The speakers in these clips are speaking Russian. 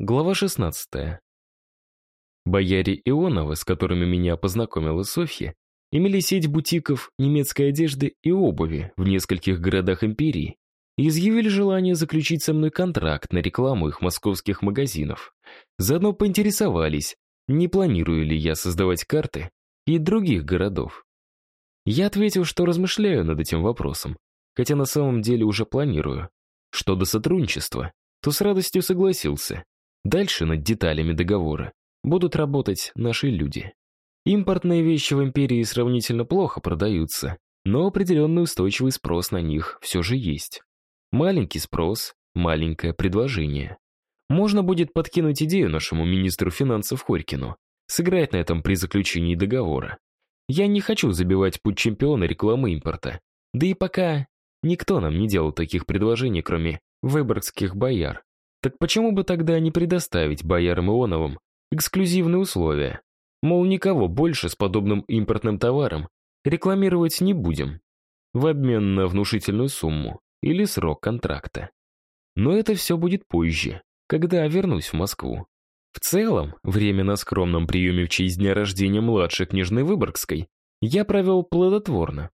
Глава 16. Бояре Ионовы, с которыми меня познакомила Софья, имели сеть бутиков немецкой одежды и обуви в нескольких городах империи и изъявили желание заключить со мной контракт на рекламу их московских магазинов. Заодно поинтересовались, не планирую ли я создавать карты и других городов. Я ответил, что размышляю над этим вопросом, хотя на самом деле уже планирую. Что до сотрудничества, то с радостью согласился. Дальше над деталями договора будут работать наши люди. Импортные вещи в империи сравнительно плохо продаются, но определенный устойчивый спрос на них все же есть. Маленький спрос, маленькое предложение. Можно будет подкинуть идею нашему министру финансов Хорькину, сыграть на этом при заключении договора. Я не хочу забивать путь чемпиона рекламы импорта. Да и пока никто нам не делал таких предложений, кроме выборгских бояр. Так почему бы тогда не предоставить боярам Ионовым эксклюзивные условия? Мол, никого больше с подобным импортным товаром рекламировать не будем. В обмен на внушительную сумму или срок контракта. Но это все будет позже, когда вернусь в Москву. В целом, время на скромном приеме в честь дня рождения младшей княжны Выборгской я провел плодотворно.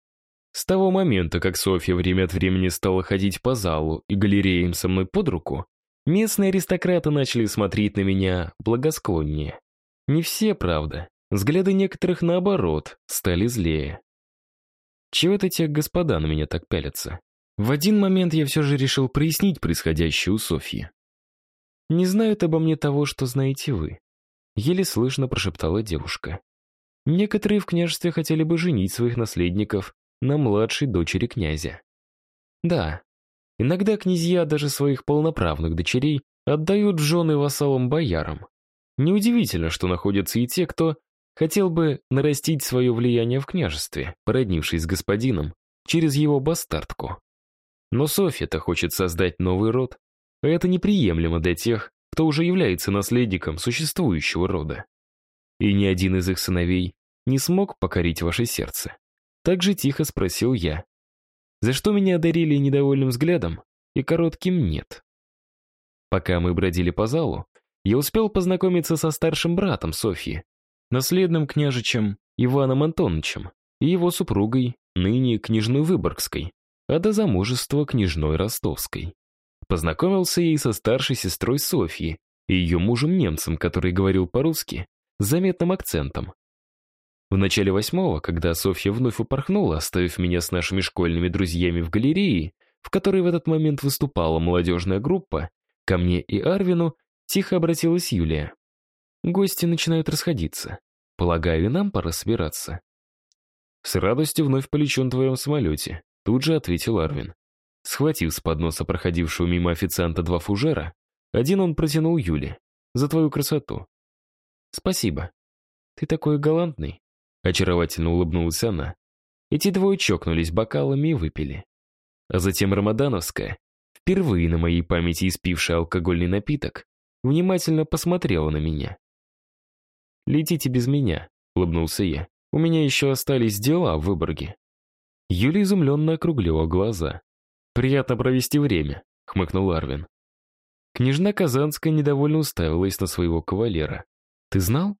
С того момента, как Софья время от времени стала ходить по залу и галереям со мной под руку, Местные аристократы начали смотреть на меня благосклоннее. Не все, правда. Взгляды некоторых, наоборот, стали злее. Чего это те господа на меня так пялятся? В один момент я все же решил прояснить происходящее у Софьи. «Не знают обо мне того, что знаете вы», — еле слышно прошептала девушка. «Некоторые в княжестве хотели бы женить своих наследников на младшей дочери князя. Да, Иногда князья даже своих полноправных дочерей отдают в жены вассалам боярам. Неудивительно, что находятся и те, кто хотел бы нарастить свое влияние в княжестве, породнившись с господином, через его бастардку. Но Софья-то хочет создать новый род, а это неприемлемо для тех, кто уже является наследником существующего рода. И ни один из их сыновей не смог покорить ваше сердце. Так же тихо спросил я, за что меня одарили недовольным взглядом и коротким «нет». Пока мы бродили по залу, я успел познакомиться со старшим братом Софьи, наследным княжичем Иваном Антоновичем и его супругой, ныне княжной Выборгской, а до замужества княжной Ростовской. Познакомился я и со старшей сестрой Софьи и ее мужем-немцем, который говорил по-русски, с заметным акцентом. В начале восьмого, когда Софья вновь упорхнула, оставив меня с нашими школьными друзьями в галерее, в которой в этот момент выступала молодежная группа, ко мне и Арвину тихо обратилась Юлия. Гости начинают расходиться. Полагаю, и нам пора собираться. «С радостью вновь полечу на твоем самолете», — тут же ответил Арвин. Схватив с подноса проходившего мимо официанта два фужера, один он протянул Юле. «За твою красоту». «Спасибо. Ты такой галантный». Очаровательно улыбнулась она. Эти двое чокнулись бокалами и выпили. А затем Рамадановская, впервые на моей памяти испившая алкогольный напиток, внимательно посмотрела на меня. «Летите без меня», — улыбнулся я. «У меня еще остались дела в Выборге». Юля изумленно округлила глаза. «Приятно провести время», — хмыкнул Арвин. Княжна Казанская недовольно уставилась на своего кавалера. «Ты знал?»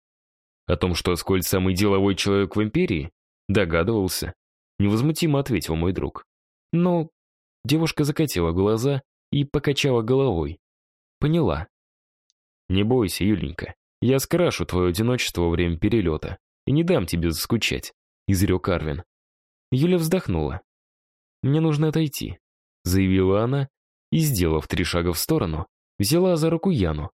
О том, что Аскольд самый деловой человек в империи? Догадывался. Невозмутимо ответил мой друг. Но девушка закатила глаза и покачала головой. Поняла. Не бойся, Юленька. Я скрашу твое одиночество во время перелета и не дам тебе заскучать, изрек Арвин. Юля вздохнула. «Мне нужно отойти», — заявила она и, сделав три шага в сторону, взяла за руку Яну,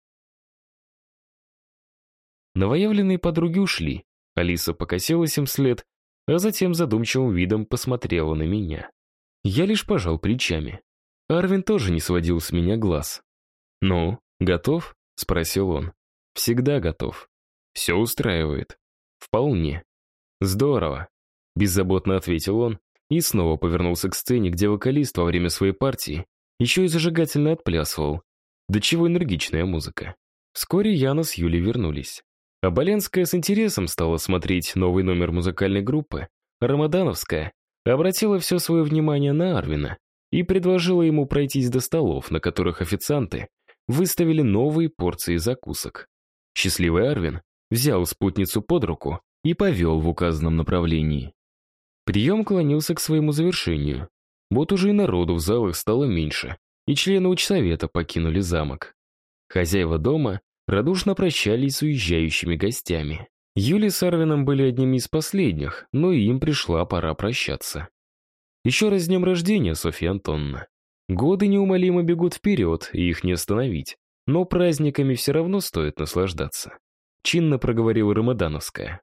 Новоявленные подруги ушли. Алиса покосилась им вслед, а затем задумчивым видом посмотрела на меня. Я лишь пожал плечами. Арвин тоже не сводил с меня глаз. «Ну, готов?» — спросил он. «Всегда готов. Все устраивает». «Вполне». «Здорово», — беззаботно ответил он и снова повернулся к сцене, где вокалист во время своей партии еще и зажигательно отплясывал. Да чего энергичная музыка. Вскоре Яна с Юлей вернулись. А с интересом стала смотреть новый номер музыкальной группы, Рамадановская обратила все свое внимание на Арвина и предложила ему пройтись до столов, на которых официанты выставили новые порции закусок. Счастливый Арвин взял спутницу под руку и повел в указанном направлении. Прием клонился к своему завершению. Вот уже и народу в залах стало меньше, и члены учсовета покинули замок. Хозяева дома радушно прощались с уезжающими гостями. Юли с Арвином были одними из последних, но и им пришла пора прощаться. Еще раз с днем рождения, Софья Антоновна. Годы неумолимо бегут вперед, и их не остановить. Но праздниками все равно стоит наслаждаться. Чинно проговорила Рамадановская.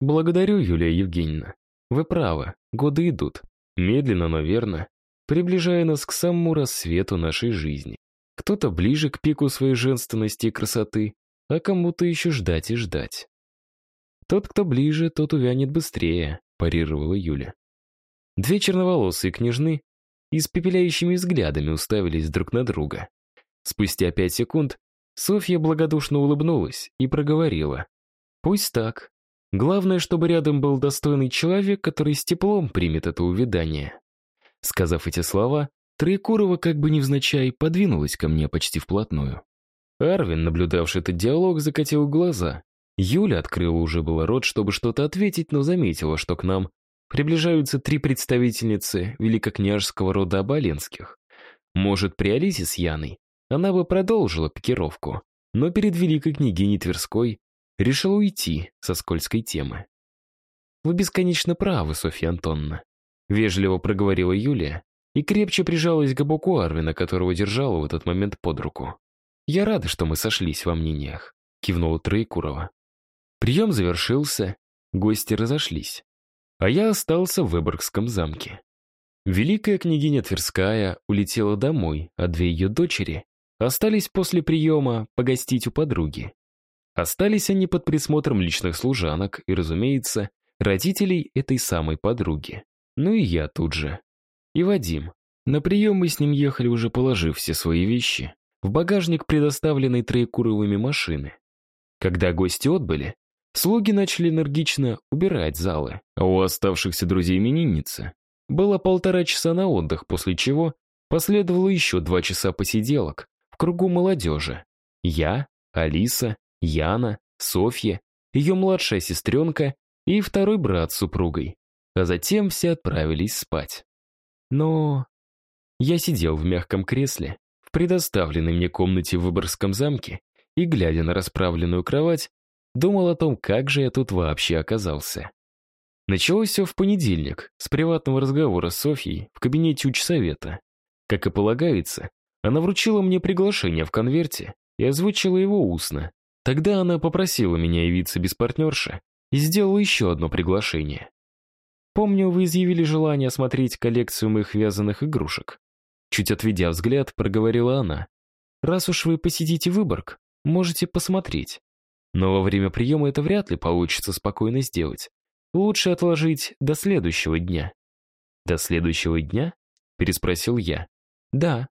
Благодарю, Юлия Евгеньевна. Вы правы, годы идут. Медленно, но верно, приближая нас к самому рассвету нашей жизни. Кто-то ближе к пику своей женственности и красоты, а кому-то еще ждать и ждать. Тот, кто ближе, тот увянет быстрее, парировала Юля. Две черноволосые княжны и с пепеляющими взглядами уставились друг на друга. Спустя пять секунд Софья благодушно улыбнулась и проговорила. «Пусть так. Главное, чтобы рядом был достойный человек, который с теплом примет это увядание». Сказав эти слова, Троекурова, как бы невзначай, подвинулась ко мне почти вплотную. Арвин, наблюдавший этот диалог, закатил глаза. Юля открыла уже было рот, чтобы что-то ответить, но заметила, что к нам приближаются три представительницы великокняжеского рода Оболенских. Может, при Алисе с Яной она бы продолжила пикировку, но перед великой княгиней Тверской решила уйти со скользкой темы. «Вы бесконечно правы, Софья Антоновна», — вежливо проговорила Юлия, и крепче прижалась к боку Арвина, которого держала в этот момент под руку. «Я рада, что мы сошлись во мнениях», — кивнула Троекурова. Прием завершился, гости разошлись, а я остался в Выборгском замке. Великая княгиня Тверская улетела домой, а две ее дочери остались после приема погостить у подруги. Остались они под присмотром личных служанок и, разумеется, родителей этой самой подруги. Ну и я тут же и Вадим. На прием мы с ним ехали, уже положив все свои вещи в багажник предоставленной троекуровыми машины. Когда гости отбыли, слуги начали энергично убирать залы, а у оставшихся друзей именинницы было полтора часа на отдых, после чего последовало еще два часа посиделок в кругу молодежи. Я, Алиса, Яна, Софья, ее младшая сестренка и второй брат с супругой. А затем все отправились спать. Но... Я сидел в мягком кресле, в предоставленной мне комнате в Выборгском замке, и, глядя на расправленную кровать, думал о том, как же я тут вообще оказался. Началось все в понедельник, с приватного разговора с Софьей в кабинете учсовета. Как и полагается, она вручила мне приглашение в конверте и озвучила его устно. Тогда она попросила меня явиться без партнерши и сделала еще одно приглашение. Помню, вы изъявили желание осмотреть коллекцию моих вязаных игрушек. Чуть отведя взгляд, проговорила она. Раз уж вы посетите Выборг, можете посмотреть. Но во время приема это вряд ли получится спокойно сделать. Лучше отложить до следующего дня. До следующего дня? Переспросил я. Да.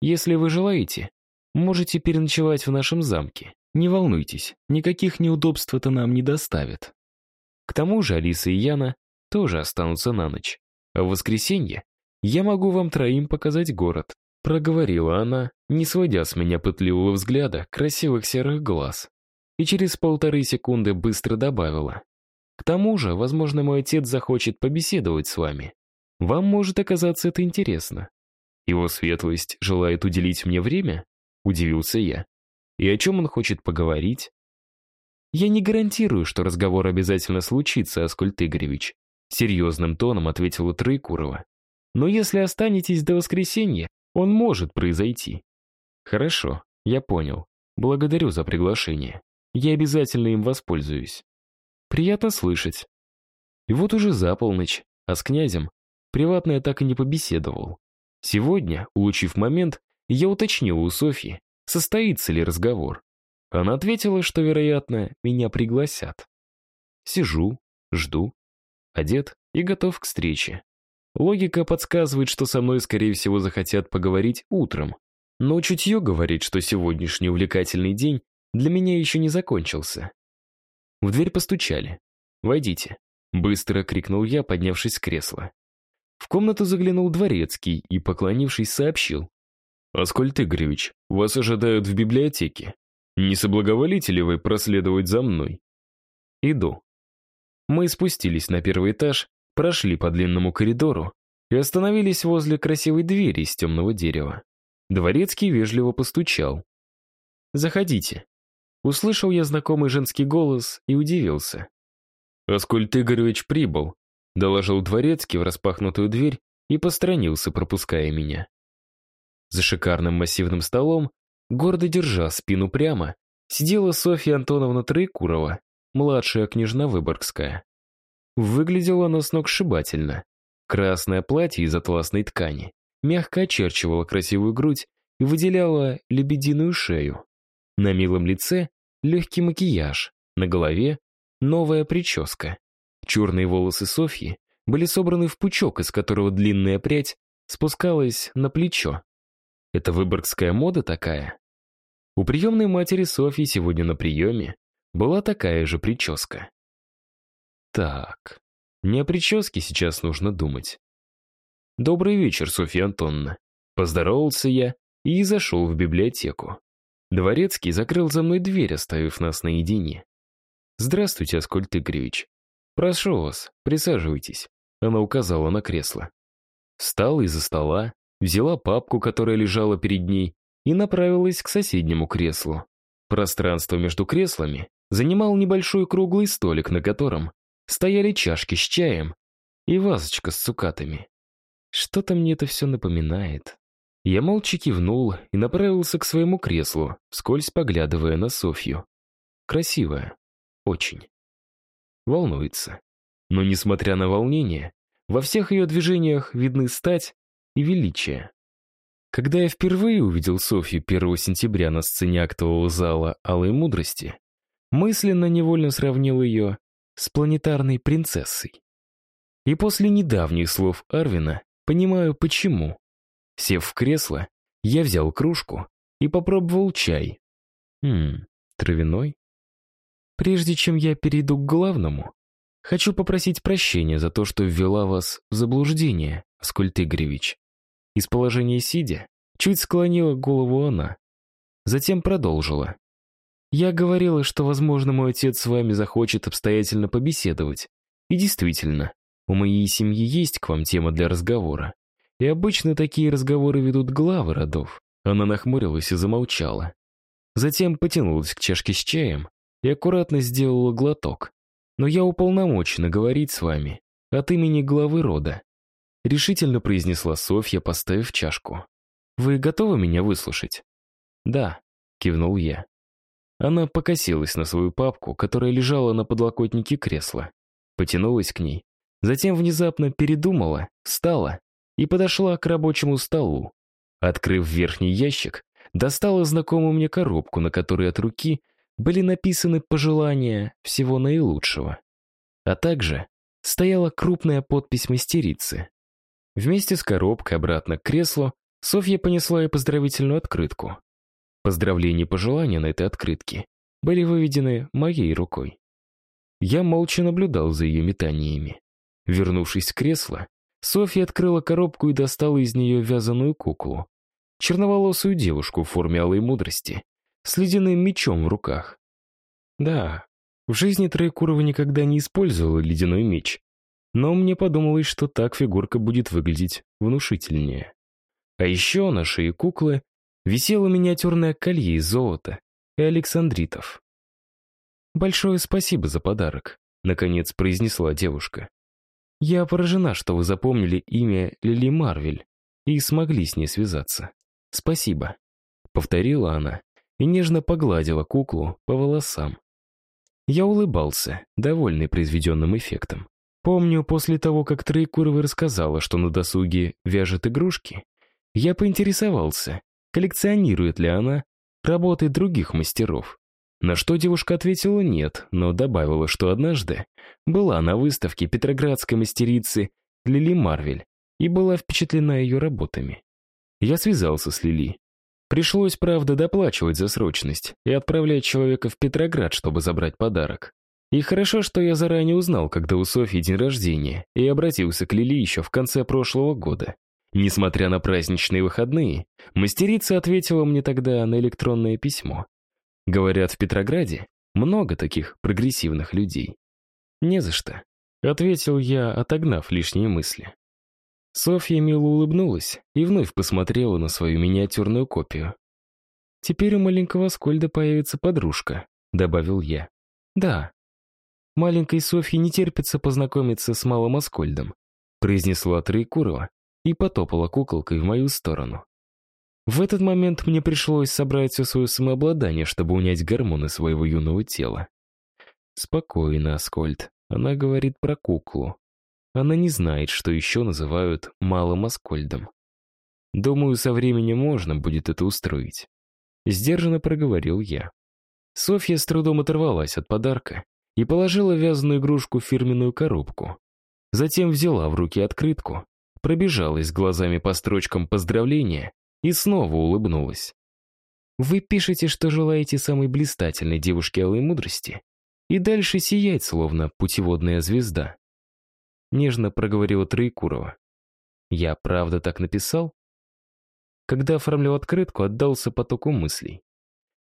Если вы желаете, можете переночевать в нашем замке. Не волнуйтесь, никаких неудобств это нам не доставит. К тому же Алиса и Яна тоже останутся на ночь. А в воскресенье я могу вам троим показать город», проговорила она, не сводя с меня пытливого взгляда красивых серых глаз. И через полторы секунды быстро добавила. «К тому же, возможно, мой отец захочет побеседовать с вами. Вам может оказаться это интересно. Его светлость желает уделить мне время?» Удивился я. «И о чем он хочет поговорить?» «Я не гарантирую, что разговор обязательно случится, Аскольд Игоревич. Серьезным тоном ответила Троекурова. Но если останетесь до воскресенья, он может произойти. Хорошо, я понял. Благодарю за приглашение. Я обязательно им воспользуюсь. Приятно слышать. И вот уже за полночь, а с князем приватно я так и не побеседовал. Сегодня, улучив момент, я уточнил у Софьи, состоится ли разговор. Она ответила, что, вероятно, меня пригласят. Сижу, жду одет и готов к встрече. Логика подсказывает, что со мной, скорее всего, захотят поговорить утром. Но чутье говорит, что сегодняшний увлекательный день для меня еще не закончился. В дверь постучали. «Войдите», — быстро крикнул я, поднявшись с кресла. В комнату заглянул дворецкий и, поклонившись, сообщил. «Аскольд Игоревич, вас ожидают в библиотеке. Не соблаговолите ли вы проследовать за мной?» «Иду». Мы спустились на первый этаж, прошли по длинному коридору и остановились возле красивой двери из темного дерева. Дворецкий вежливо постучал. «Заходите». Услышал я знакомый женский голос и удивился. «Аскольд Игоревич прибыл», — доложил Дворецкий в распахнутую дверь и посторонился, пропуская меня. За шикарным массивным столом, гордо держа спину прямо, сидела Софья Антоновна Троекурова, младшая княжна Выборгская. Выглядела она сногсшибательно. Красное платье из атласной ткани мягко очерчивало красивую грудь и выделяло лебединую шею. На милом лице легкий макияж, на голове новая прическа. Черные волосы Софьи были собраны в пучок, из которого длинная прядь спускалась на плечо. Это выборгская мода такая? У приемной матери Софьи сегодня на приеме была такая же прическа. Так, не о прическе сейчас нужно думать. «Добрый вечер, Софья Антоновна». Поздоровался я и зашел в библиотеку. Дворецкий закрыл за мной дверь, оставив нас наедине. «Здравствуйте, Аскольд Игоревич. Прошу вас, присаживайтесь». Она указала на кресло. Встала из-за стола, взяла папку, которая лежала перед ней, и направилась к соседнему креслу. Пространство между креслами занимал небольшой круглый столик, на котором стояли чашки с чаем и вазочка с цукатами. Что-то мне это все напоминает. Я молча кивнул и направился к своему креслу, вскользь поглядывая на Софью. Красивая. Очень. Волнуется. Но, несмотря на волнение, во всех ее движениях видны стать и величие. Когда я впервые увидел Софью 1 сентября на сцене актового зала «Алой мудрости», мысленно невольно сравнил ее с планетарной принцессой. И после недавних слов Арвина понимаю, почему. Сев в кресло, я взял кружку и попробовал чай. Хм, травяной? Прежде чем я перейду к главному, хочу попросить прощения за то, что ввела вас в заблуждение, Аскольд Игоревич. Из положения сидя, чуть склонила голову она. Затем продолжила. «Я говорила, что, возможно, мой отец с вами захочет обстоятельно побеседовать. И действительно, у моей семьи есть к вам тема для разговора. И обычно такие разговоры ведут главы родов». Она нахмурилась и замолчала. Затем потянулась к чашке с чаем и аккуратно сделала глоток. «Но я уполномочена говорить с вами от имени главы рода решительно произнесла Софья, поставив чашку. «Вы готовы меня выслушать?» «Да», — кивнул я. Она покосилась на свою папку, которая лежала на подлокотнике кресла. Потянулась к ней. Затем внезапно передумала, встала и подошла к рабочему столу. Открыв верхний ящик, достала знакомую мне коробку, на которой от руки были написаны пожелания всего наилучшего. А также стояла крупная подпись мастерицы. Вместе с коробкой обратно к креслу Софья понесла ей поздравительную открытку. Поздравления и пожелания на этой открытке были выведены моей рукой. Я молча наблюдал за ее метаниями. Вернувшись в кресло, Софья открыла коробку и достала из нее вязаную куклу. Черноволосую девушку в форме алой мудрости, с ледяным мечом в руках. Да, в жизни Троекурова никогда не использовала ледяной меч, но мне подумалось, что так фигурка будет выглядеть внушительнее. А еще на шее куклы висело миниатюрное колье из золота и александритов. «Большое спасибо за подарок», — наконец произнесла девушка. «Я поражена, что вы запомнили имя Лили Марвель и смогли с ней связаться. Спасибо», — повторила она и нежно погладила куклу по волосам. Я улыбался, довольный произведенным эффектом. Помню, после того, как Троекурова рассказала, что на досуге вяжет игрушки, я поинтересовался, коллекционирует ли она работы других мастеров. На что девушка ответила нет, но добавила, что однажды была на выставке петроградской мастерицы Лили Марвель и была впечатлена ее работами. Я связался с Лили. Пришлось, правда, доплачивать за срочность и отправлять человека в Петроград, чтобы забрать подарок. И хорошо, что я заранее узнал, когда у Софьи день рождения, и обратился к Лили еще в конце прошлого года. Несмотря на праздничные выходные, мастерица ответила мне тогда на электронное письмо. Говорят, в Петрограде много таких прогрессивных людей. «Не за что», — ответил я, отогнав лишние мысли. Софья мило улыбнулась и вновь посмотрела на свою миниатюрную копию. «Теперь у маленького Скольда появится подружка», — добавил я. «Да, маленькой Софье не терпится познакомиться с малым Аскольдом», произнесла Троекурова и потопала куколкой в мою сторону. В этот момент мне пришлось собрать все свое самообладание, чтобы унять гормоны своего юного тела. Спокойно, Аскольд. Она говорит про куклу. Она не знает, что еще называют малым Аскольдом. Думаю, со временем можно будет это устроить. Сдержанно проговорил я. Софья с трудом оторвалась от подарка и положила вязаную игрушку в фирменную коробку. Затем взяла в руки открытку, пробежалась глазами по строчкам поздравления и снова улыбнулась. «Вы пишете, что желаете самой блистательной девушке алой мудрости и дальше сиять, словно путеводная звезда», нежно проговорила Троекурова. «Я правда так написал?» Когда оформлял открытку, отдался потоку мыслей.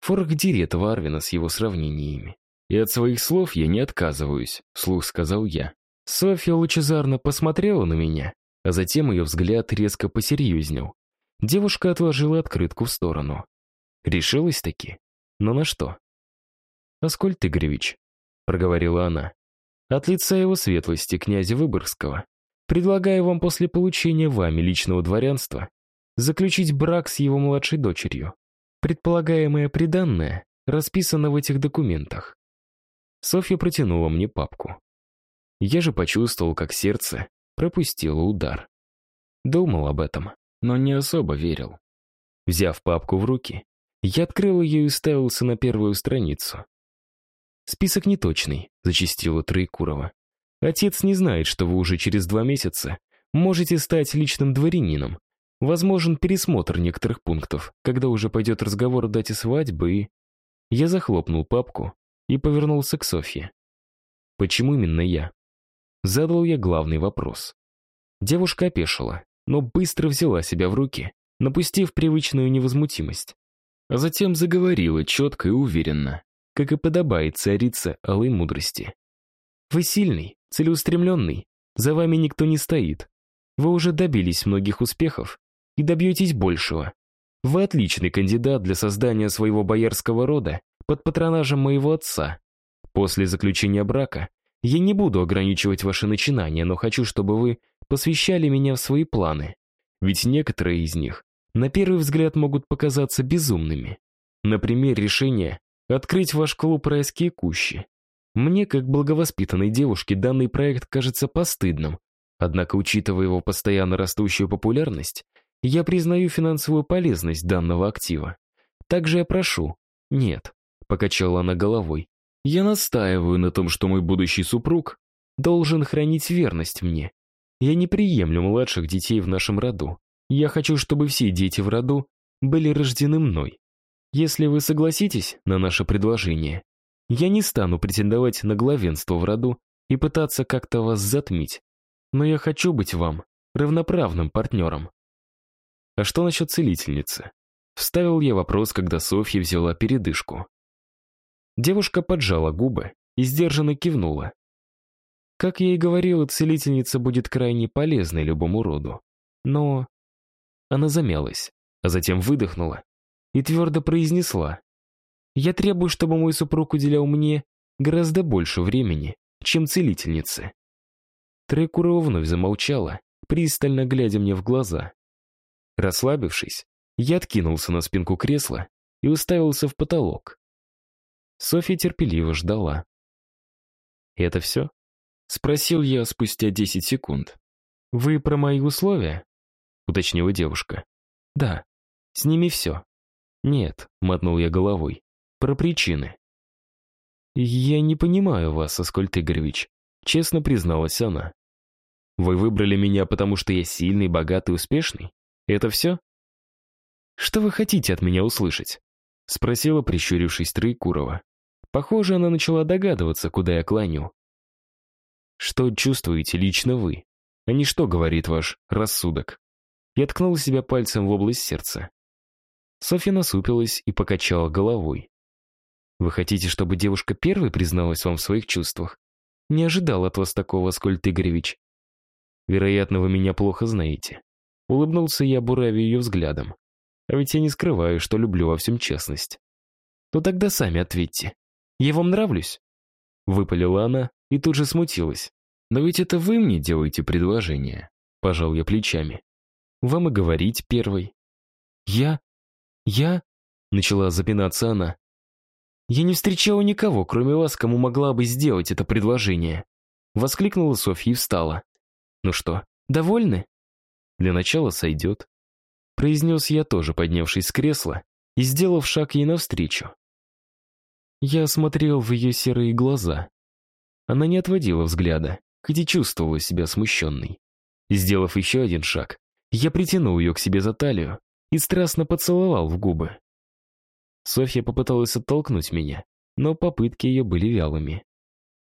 Форх дери Арвина с его сравнениями. «И от своих слов я не отказываюсь», — вслух сказал я. Софья лучезарно посмотрела на меня, а затем ее взгляд резко посерьезнел. Девушка отложила открытку в сторону. Решилась таки? Но на что? «Аскольд Игоревич», — проговорила она, — «от лица его светлости, князя Выборгского, предлагаю вам после получения вами личного дворянства заключить брак с его младшей дочерью. Предполагаемое приданное расписано в этих документах». Софья протянула мне папку. Я же почувствовал, как сердце пропустило удар. Думал об этом, но не особо верил. Взяв папку в руки, я открыл ее и уставился на первую страницу. «Список неточный», — зачастила Троекурова. «Отец не знает, что вы уже через два месяца можете стать личным дворянином. Возможен пересмотр некоторых пунктов, когда уже пойдет разговор о дате свадьбы и...» Я захлопнул папку и повернулся к Софье. «Почему именно я?» Задал я главный вопрос. Девушка опешила, но быстро взяла себя в руки, напустив привычную невозмутимость. А затем заговорила четко и уверенно, как и подобает царице алой мудрости. «Вы сильный, целеустремленный, за вами никто не стоит. Вы уже добились многих успехов и добьетесь большего. Вы отличный кандидат для создания своего боярского рода под патронажем моего отца. После заключения брака я не буду ограничивать ваши начинания, но хочу, чтобы вы посвящали меня в свои планы. Ведь некоторые из них, на первый взгляд, могут показаться безумными. Например, решение открыть ваш клуб «Райские кущи». Мне, как благовоспитанной девушке, данный проект кажется постыдным. Однако, учитывая его постоянно растущую популярность, я признаю финансовую полезность данного актива. Также я прошу... Нет, покачала она головой. Я настаиваю на том, что мой будущий супруг должен хранить верность мне. Я не приемлю младших детей в нашем роду. Я хочу, чтобы все дети в роду были рождены мной. Если вы согласитесь на наше предложение, я не стану претендовать на главенство в роду и пытаться как-то вас затмить. Но я хочу быть вам равноправным партнером. А что насчет целительницы? Вставил я вопрос, когда Софья взяла передышку. Девушка поджала губы и сдержанно кивнула. Как я и говорила, целительница будет крайне полезной любому роду. Но... Она замялась, а затем выдохнула и твердо произнесла. «Я требую, чтобы мой супруг уделял мне гораздо больше времени, чем целительнице». Трекурова вновь замолчала, пристально глядя мне в глаза. Расслабившись, я откинулся на спинку кресла и уставился в потолок. Софья терпеливо ждала. «Это все?» — спросил я спустя десять секунд. «Вы про мои условия?» — уточнила девушка. «Да, с ними все». «Нет», — мотнул я головой, — «про причины». «Я не понимаю вас, Аскольд Игоревич», — честно призналась она. «Вы выбрали меня, потому что я сильный, богатый, успешный? Это все?» «Что вы хотите от меня услышать?» — спросила, прищурившись Троекурова. Похоже, она начала догадываться, куда я клоню. «Что чувствуете лично вы? А не что говорит ваш рассудок?» Я ткнул себя пальцем в область сердца. Софья насупилась и покачала головой. «Вы хотите, чтобы девушка первой призналась вам в своих чувствах? Не ожидал от вас такого, Аскольд Игоревич. Вероятно, вы меня плохо знаете». Улыбнулся я, буравя ее взглядом. А ведь я не скрываю, что люблю во всем честность. «Ну тогда сами ответьте. Я вам нравлюсь?» Выпалила она и тут же смутилась. «Но ведь это вы мне делаете предложение», — пожал я плечами. «Вам и говорить первой». «Я? Я?» — начала запинаться она. «Я не встречала никого, кроме вас, кому могла бы сделать это предложение». Воскликнула Софья и встала. «Ну что, довольны?» «Для начала сойдет», — произнес я тоже, поднявшись с кресла и сделав шаг ей навстречу. Я смотрел в ее серые глаза. Она не отводила взгляда, хоть и чувствовала себя смущенной. Сделав еще один шаг, я притянул ее к себе за талию и страстно поцеловал в губы. Софья попыталась оттолкнуть меня, но попытки ее были вялыми.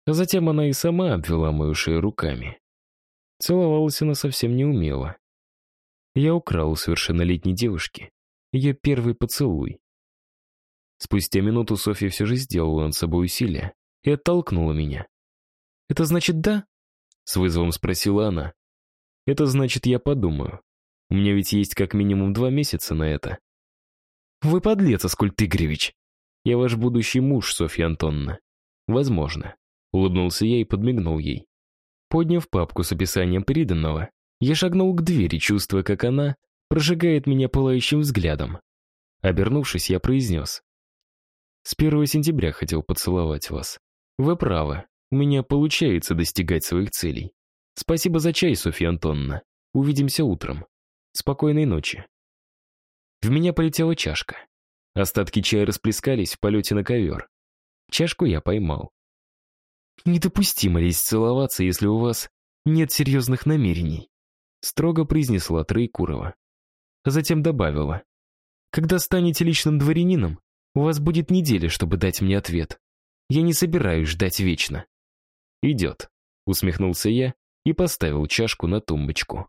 А затем она и сама обвела мою шею руками. Целовалась она совсем не умела. Я украл у совершеннолетней девушки ее первый поцелуй. Спустя минуту Софья все же сделала над собой усилие и оттолкнула меня. «Это значит да?» — с вызовом спросила она. «Это значит, я подумаю. У меня ведь есть как минимум два месяца на это». «Вы подлец, Аскольд Игоревич!» «Я ваш будущий муж, Софья Антоновна». «Возможно». Улыбнулся я и подмигнул ей. Подняв папку с описанием приданного, я шагнул к двери, чувствуя, как она прожигает меня пылающим взглядом. Обернувшись, я произнес. С 1 сентября хотел поцеловать вас. Вы правы, у меня получается достигать своих целей. Спасибо за чай, Софья Антоновна. Увидимся утром. Спокойной ночи. В меня полетела чашка. Остатки чая расплескались в полете на ковер. Чашку я поймал. «Недопустимо лезть целоваться, если у вас нет серьезных намерений», строго произнесла Троекурова. Затем добавила. «Когда станете личным дворянином, у вас будет неделя, чтобы дать мне ответ. Я не собираюсь ждать вечно». «Идет», — усмехнулся я и поставил чашку на тумбочку.